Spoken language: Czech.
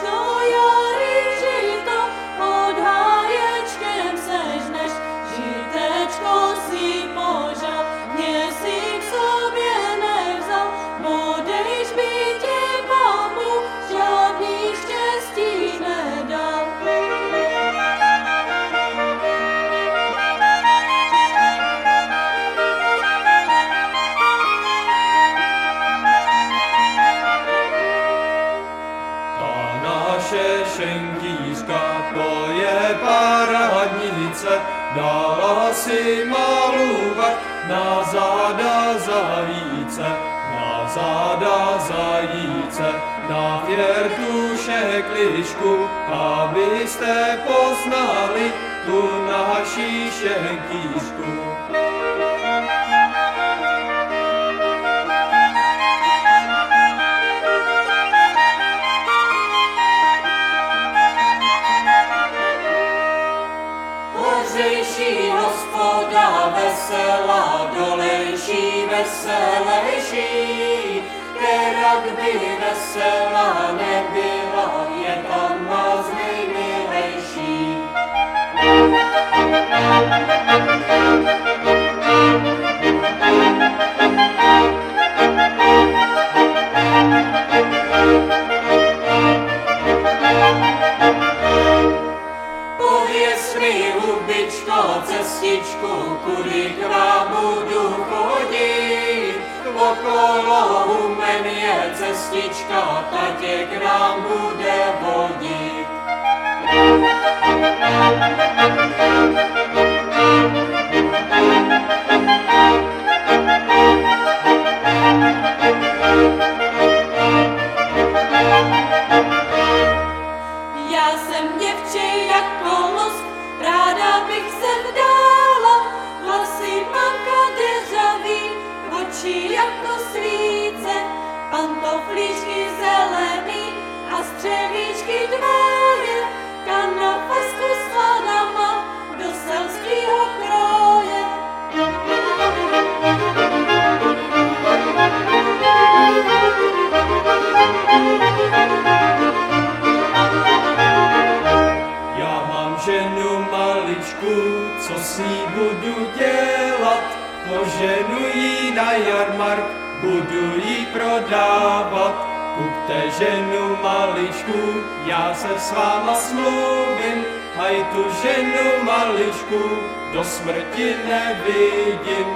snow. šešentířka, to je parádnice, dala si malůvek na záda zajíce, na záda zajíce, na věrtuše šeklišku, abyste poznali tu naší šentířku. Veselá, dolejší veselejší, kerak by veselá nebyla, Hubičko, cestičku, kudy k vám budu chodit. Okolo humen je cestička, ta tě k nám bude vodit. Já ženu maličku, co s ní budu dělat? Poženu jí na jarmark, budu jí prodávat. Kupte ženu maličku, já se s váma smluvím, haj tu ženu maličku do smrti nevidím.